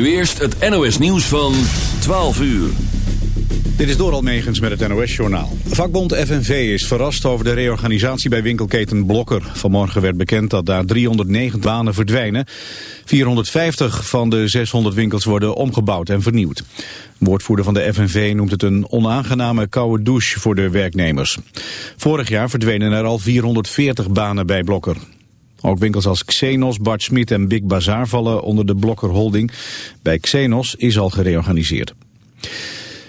Nu eerst het NOS nieuws van 12 uur. Dit is Doral Megens met het NOS-journaal. Vakbond FNV is verrast over de reorganisatie bij winkelketen Blokker. Vanmorgen werd bekend dat daar 309 banen verdwijnen. 450 van de 600 winkels worden omgebouwd en vernieuwd. woordvoerder van de FNV noemt het een onaangename koude douche voor de werknemers. Vorig jaar verdwenen er al 440 banen bij Blokker. Ook winkels als Xenos, Bart Smit en Big Bazaar vallen onder de Blokker Holding. Bij Xenos is al gereorganiseerd.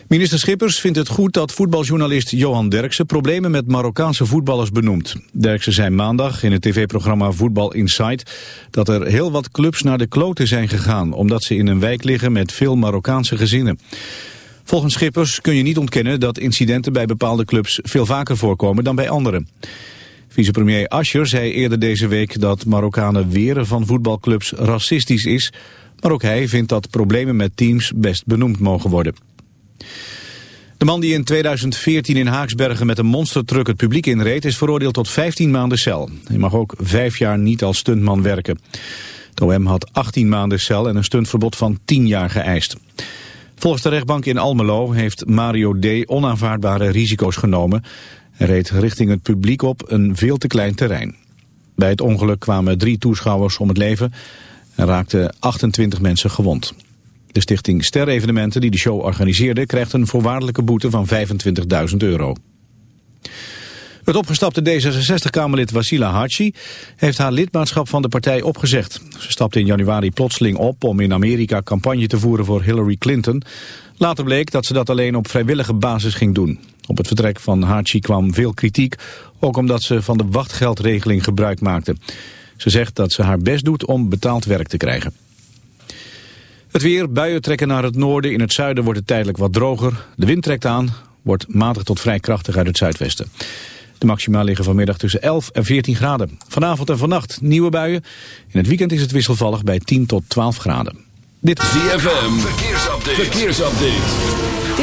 Minister Schippers vindt het goed dat voetbaljournalist Johan Derksen problemen met Marokkaanse voetballers benoemt. Derksen zei maandag in het tv-programma Voetbal Insight dat er heel wat clubs naar de kloten zijn gegaan omdat ze in een wijk liggen met veel Marokkaanse gezinnen. Volgens Schippers kun je niet ontkennen dat incidenten bij bepaalde clubs veel vaker voorkomen dan bij anderen. Vicepremier Ascher zei eerder deze week dat Marokkanen weren van voetbalclubs racistisch is, maar ook hij vindt dat problemen met teams best benoemd mogen worden. De man die in 2014 in Haaksbergen met een monstertruck het publiek inreed... is veroordeeld tot 15 maanden cel. Hij mag ook vijf jaar niet als stuntman werken. De OM had 18 maanden cel en een stuntverbod van 10 jaar geëist. Volgens de rechtbank in Almelo heeft Mario D. onaanvaardbare risico's genomen. Reed richting het publiek op een veel te klein terrein. Bij het ongeluk kwamen drie toeschouwers om het leven... en raakten 28 mensen gewond. De stichting Ster Evenementen die de show organiseerde... krijgt een voorwaardelijke boete van 25.000 euro. Het opgestapte D66-Kamerlid Wasila Hachi heeft haar lidmaatschap van de partij opgezegd. Ze stapte in januari plotseling op om in Amerika campagne te voeren voor Hillary Clinton. Later bleek dat ze dat alleen op vrijwillige basis ging doen. Op het vertrek van Hachi kwam veel kritiek, ook omdat ze van de wachtgeldregeling gebruik maakte. Ze zegt dat ze haar best doet om betaald werk te krijgen. Het weer, buien trekken naar het noorden. In het zuiden wordt het tijdelijk wat droger. De wind trekt aan, wordt matig tot vrij krachtig uit het zuidwesten. De maxima liggen vanmiddag tussen 11 en 14 graden. Vanavond en vannacht nieuwe buien. In het weekend is het wisselvallig bij 10 tot 12 graden. Dit is ZFM, verkeersupdate. verkeersupdate.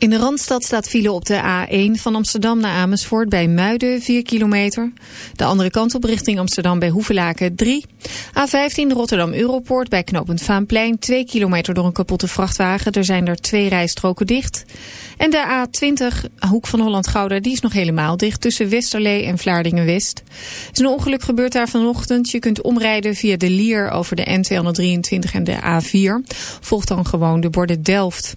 In de Randstad staat file op de A1 van Amsterdam naar Amersfoort bij Muiden 4 kilometer. De andere kant op richting Amsterdam bij Hoevelaken 3. A15 Rotterdam Europoort bij knooppunt Vaanplein 2 kilometer door een kapotte vrachtwagen. Er zijn er twee rijstroken dicht. En de A20 Hoek van Holland-Gouda die is nog helemaal dicht tussen Westerlee en Vlaardingen-West. Is een ongeluk gebeurd daar vanochtend. Je kunt omrijden via de Lier over de N223 en de A4. Volgt dan gewoon de borden Delft.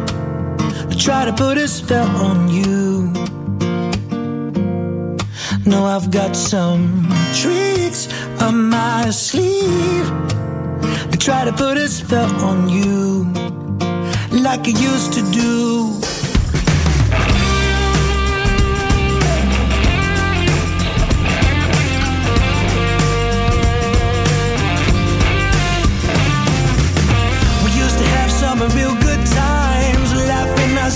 try to put a spell on you. No, I've got some tricks up my sleeve. They try to put a spell on you, like I used to do.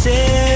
say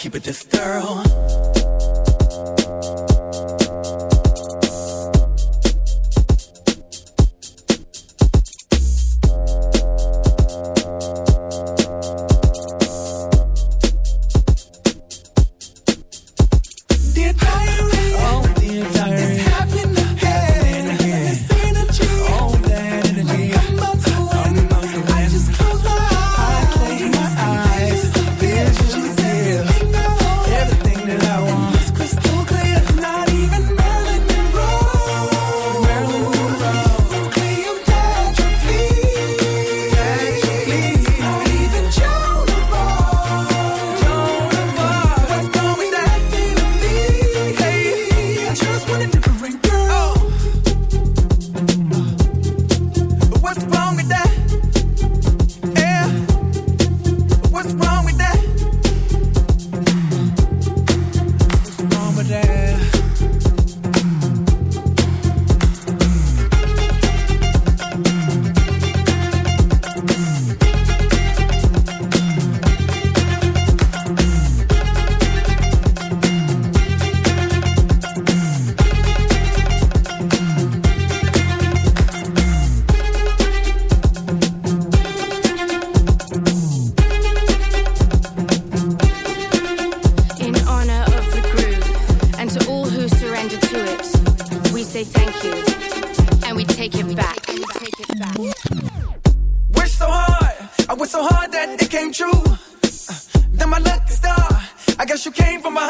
keep it distant. say thank you, and we take it back. Wish so hard, I wish so hard that it came true. Uh, then my lucky star, I guess you came from behind.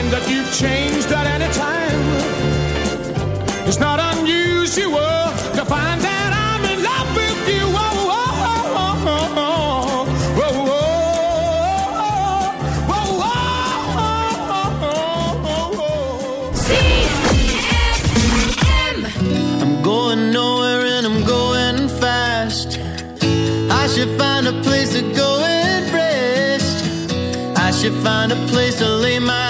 find that you've changed at any time. It's not unusual to find out I'm in love with you. Oh, oh, oh, I'm going nowhere and I'm going fast. I should find a place to go and rest. I should find a place to lay my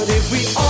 But if we all